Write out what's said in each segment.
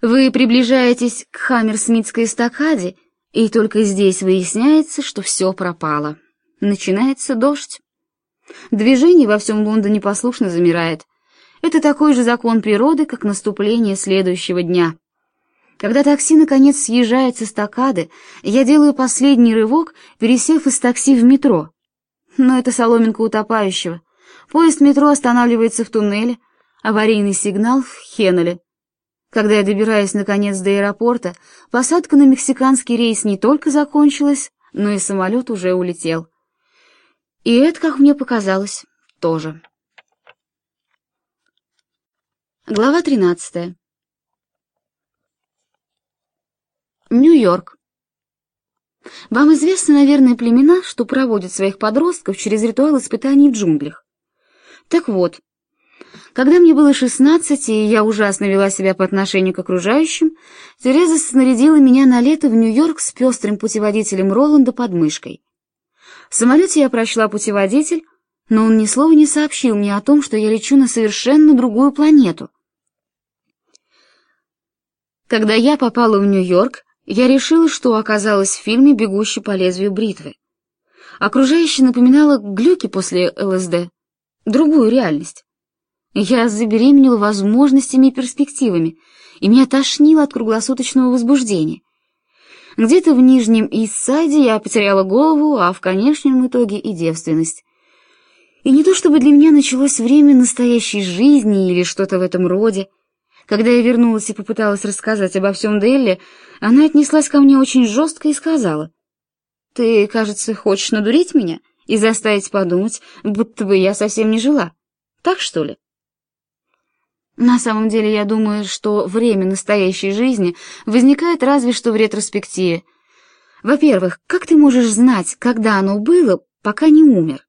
Вы приближаетесь к Хаммерсмитской эстакаде, и только здесь выясняется, что все пропало. Начинается дождь. Движение во всем Лондоне послушно замирает. Это такой же закон природы, как наступление следующего дня. Когда такси наконец съезжает с эстакады, я делаю последний рывок, пересев из такси в метро. Но это соломинка утопающего. Поезд метро останавливается в туннеле, аварийный сигнал в Хеннеле. Когда я добираюсь наконец до аэропорта, посадка на мексиканский рейс не только закончилась, но и самолет уже улетел. И это, как мне показалось, тоже. Глава 13. Нью-Йорк. Вам известны, наверное, племена, что проводят своих подростков через ритуал испытаний в джунглях. Так вот, когда мне было шестнадцать, и я ужасно вела себя по отношению к окружающим, Тереза снарядила меня на лето в Нью-Йорк с пестрым путеводителем Роланда под мышкой. В самолете я прочла путеводитель, но он ни слова не сообщил мне о том, что я лечу на совершенно другую планету. Когда я попала в Нью-Йорк, я решила, что оказалась в фильме «Бегущий по лезвию бритвы». Окружающее напоминало глюки после ЛСД, другую реальность. Я забеременела возможностями и перспективами, и меня тошнило от круглосуточного возбуждения. Где-то в Нижнем Иссайде я потеряла голову, а в конечном итоге и девственность. И не то чтобы для меня началось время настоящей жизни или что-то в этом роде. Когда я вернулась и попыталась рассказать обо всем Делле, она отнеслась ко мне очень жестко и сказала, «Ты, кажется, хочешь надурить меня и заставить подумать, будто бы я совсем не жила. Так, что ли?» На самом деле, я думаю, что время настоящей жизни возникает разве что в ретроспективе. Во-первых, как ты можешь знать, когда оно было, пока не умер?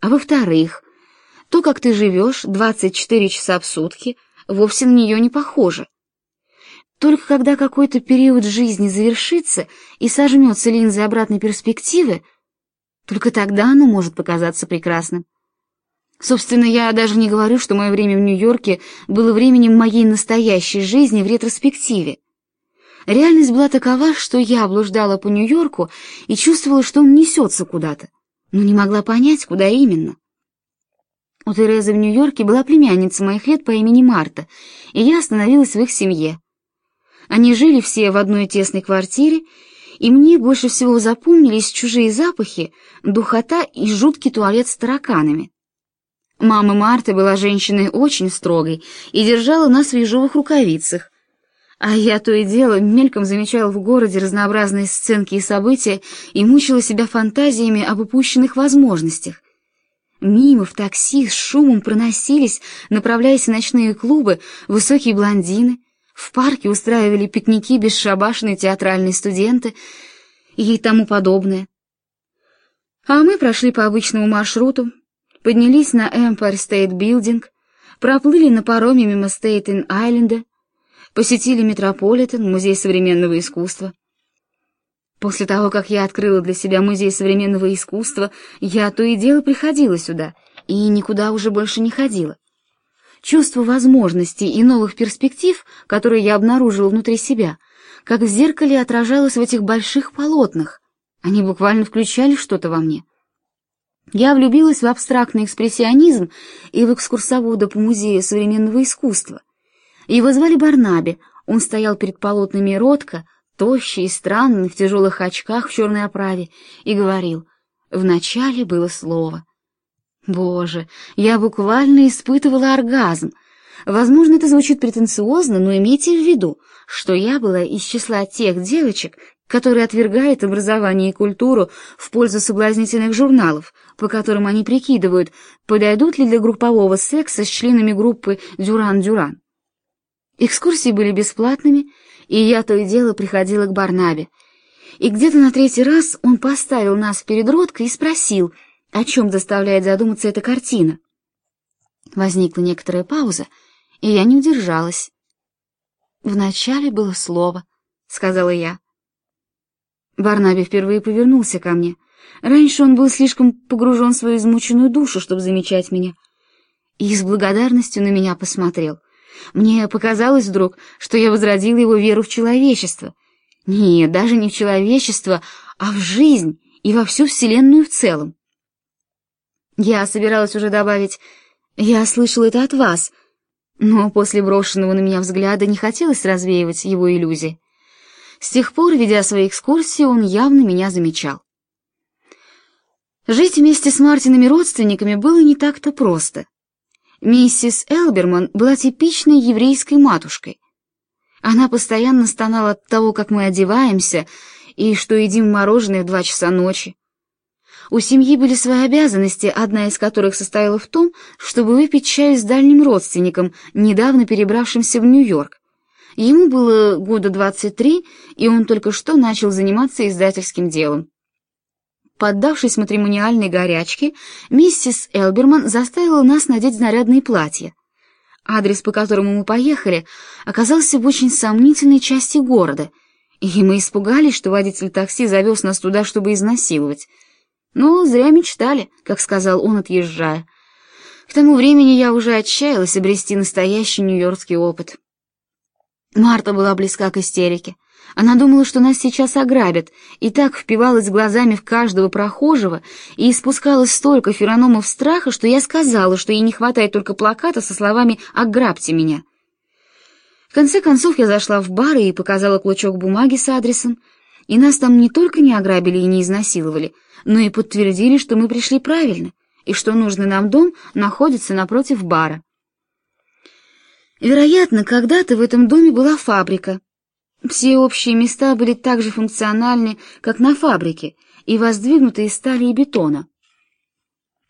А во-вторых, то, как ты живешь 24 часа в сутки, вовсе на нее не похоже. Только когда какой-то период жизни завершится и сожмется линзы обратной перспективы, только тогда оно может показаться прекрасным. Собственно, я даже не говорю, что мое время в Нью-Йорке было временем моей настоящей жизни в ретроспективе. Реальность была такова, что я блуждала по Нью-Йорку и чувствовала, что он несется куда-то, но не могла понять, куда именно. У Терезы в Нью-Йорке была племянница моих лет по имени Марта, и я остановилась в их семье. Они жили все в одной тесной квартире, и мне больше всего запомнились чужие запахи, духота и жуткий туалет с тараканами. Мама Марты была женщиной очень строгой и держала нас в ежовых рукавицах, а я то и дело мельком замечала в городе разнообразные сценки и события и мучила себя фантазиями об упущенных возможностях. Мимо в такси с шумом проносились, направляясь в ночные клубы, высокие блондины, в парке устраивали пикники бесшабашные театральные студенты и тому подобное. А мы прошли по обычному маршруту, поднялись на Empire State Building, проплыли на пароме мимо Стейтен-Айленда, посетили Метрополитен, музей современного искусства. После того, как я открыла для себя музей современного искусства, я то и дело приходила сюда и никуда уже больше не ходила. Чувство возможностей и новых перспектив, которые я обнаружила внутри себя, как в зеркале отражалось в этих больших полотнах. Они буквально включали что-то во мне. Я влюбилась в абстрактный экспрессионизм и в экскурсовода по музею современного искусства. Его звали Барнаби, он стоял перед полотнами Ротко, тощий и странный, в тяжелых очках в черной оправе, и говорил «Вначале было слово». Боже, я буквально испытывала оргазм. Возможно, это звучит претенциозно, но имейте в виду, что я была из числа тех девочек, которые отвергают образование и культуру в пользу соблазнительных журналов, по которым они прикидывают, подойдут ли для группового секса с членами группы «Дюран-Дюран». Экскурсии были бесплатными, и я то и дело приходила к Барнабе. И где-то на третий раз он поставил нас перед Роткой и спросил, о чем заставляет задуматься эта картина. Возникла некоторая пауза, и я не удержалась. «Вначале было слово», — сказала я. Барнаби впервые повернулся ко мне. Раньше он был слишком погружен в свою измученную душу, чтобы замечать меня. И с благодарностью на меня посмотрел. Мне показалось вдруг, что я возродила его веру в человечество. Нет, даже не в человечество, а в жизнь и во всю Вселенную в целом. Я собиралась уже добавить «Я слышал это от вас», но после брошенного на меня взгляда не хотелось развеивать его иллюзии. С тех пор, ведя свои экскурсии, он явно меня замечал. Жить вместе с Мартиными родственниками было не так-то просто. Миссис Элберман была типичной еврейской матушкой. Она постоянно стонала от того, как мы одеваемся и что едим мороженое в два часа ночи. У семьи были свои обязанности, одна из которых состояла в том, чтобы выпить чаю с дальним родственником, недавно перебравшимся в Нью-Йорк. Ему было года 23, и он только что начал заниматься издательским делом. Поддавшись матримониальной горячке, миссис Элберман заставила нас надеть нарядные платья. Адрес, по которому мы поехали, оказался в очень сомнительной части города, и мы испугались, что водитель такси завез нас туда, чтобы изнасиловать. Но зря мечтали, как сказал он, отъезжая. К тому времени я уже отчаялась обрести настоящий нью-йоркский опыт. Марта была близка к истерике. Она думала, что нас сейчас ограбят, и так впивалась глазами в каждого прохожего и испускала столько ферономов страха, что я сказала, что ей не хватает только плаката со словами «Ограбьте меня». В конце концов я зашла в бар и показала клочок бумаги с адресом, и нас там не только не ограбили и не изнасиловали, но и подтвердили, что мы пришли правильно, и что нужный нам дом находится напротив бара. Вероятно, когда-то в этом доме была фабрика. Все общие места были так же функциональны, как на фабрике, и воздвигнуты из стали и бетона.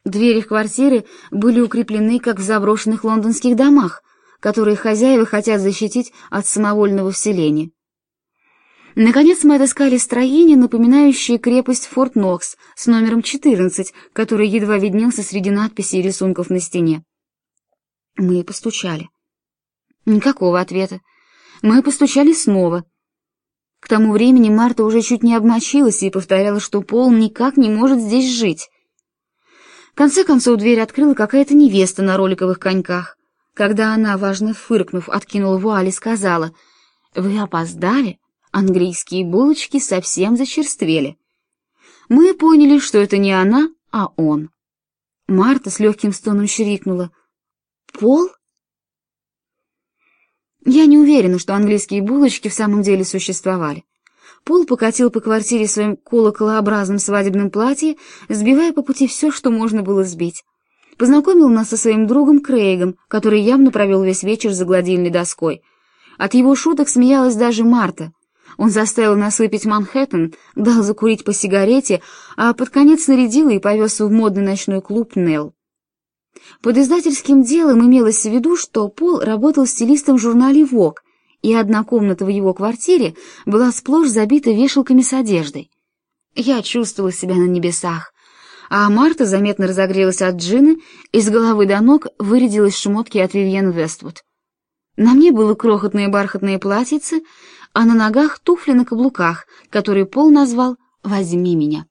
Двери в квартиры были укреплены, как в заброшенных лондонских домах, которые хозяева хотят защитить от самовольного вселения. Наконец мы отыскали строение, напоминающее крепость Форт Нокс с номером 14, который едва виднелся среди надписей и рисунков на стене. Мы постучали. Никакого ответа. Мы постучали снова. К тому времени Марта уже чуть не обмочилась и повторяла, что Пол никак не может здесь жить. В конце концов дверь открыла какая-то невеста на роликовых коньках. Когда она, важно фыркнув, откинула вуаль и сказала, «Вы опоздали? Английские булочки совсем зачерствели». Мы поняли, что это не она, а он. Марта с легким стоном чирикнула. «Пол?» Я не уверена, что английские булочки в самом деле существовали. Пол покатил по квартире своим колоколообразным свадебным платье, сбивая по пути все, что можно было сбить. Познакомил нас со своим другом Крейгом, который явно провел весь вечер за гладильной доской. От его шуток смеялась даже Марта. Он заставил нас выпить Манхэттен, дал закурить по сигарете, а под конец нарядил и повез в модный ночной клуб «Нелл». Под издательским делом имелось в виду, что Пол работал стилистом в журнале Vogue, и одна комната в его квартире была сплошь забита вешалками с одеждой. Я чувствовала себя на небесах, а Марта заметно разогрелась от джины и с головы до ног вырядилась шмотки от Вивьен Вествуд. На мне было крохотное бархатное платьице, а на ногах туфли на каблуках, которые Пол назвал «Возьми меня».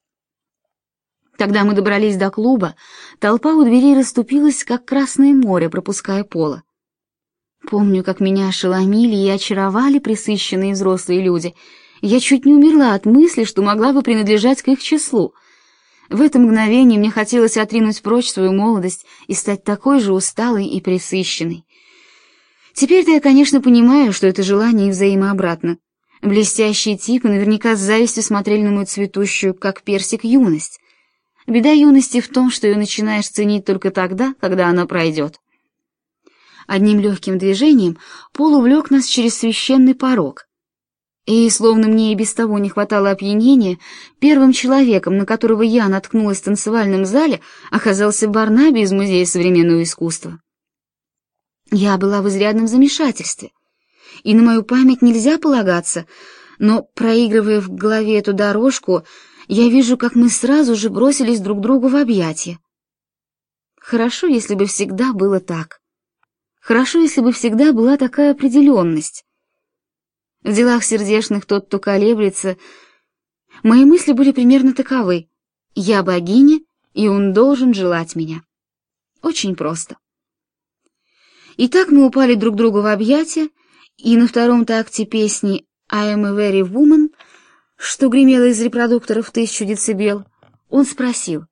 Когда мы добрались до клуба, толпа у дверей расступилась, как Красное море, пропуская пола. Помню, как меня ошеломили и очаровали присыщенные взрослые люди. Я чуть не умерла от мысли, что могла бы принадлежать к их числу. В это мгновение мне хотелось отринуть прочь свою молодость и стать такой же усталой и присыщенной. Теперь-то я, конечно, понимаю, что это желание взаимообратно. Блестящие типы наверняка с завистью смотрели на мою цветущую, как персик, юность. Беда юности в том, что ее начинаешь ценить только тогда, когда она пройдет. Одним легким движением Пол увлек нас через священный порог. И, словно мне и без того не хватало опьянения, первым человеком, на которого я наткнулась в танцевальном зале, оказался Барнаби из Музея современного искусства. Я была в изрядном замешательстве, и на мою память нельзя полагаться, но, проигрывая в голове эту дорожку, я вижу, как мы сразу же бросились друг другу в объятия. Хорошо, если бы всегда было так. Хорошо, если бы всегда была такая определенность. В делах сердечных тот, кто колеблется, мои мысли были примерно таковы. Я богиня, и он должен желать меня. Очень просто. И так мы упали друг другу в объятия, и на втором такте песни «I am a very woman», что гремело из репродуктора в тысячу децибел, он спросил,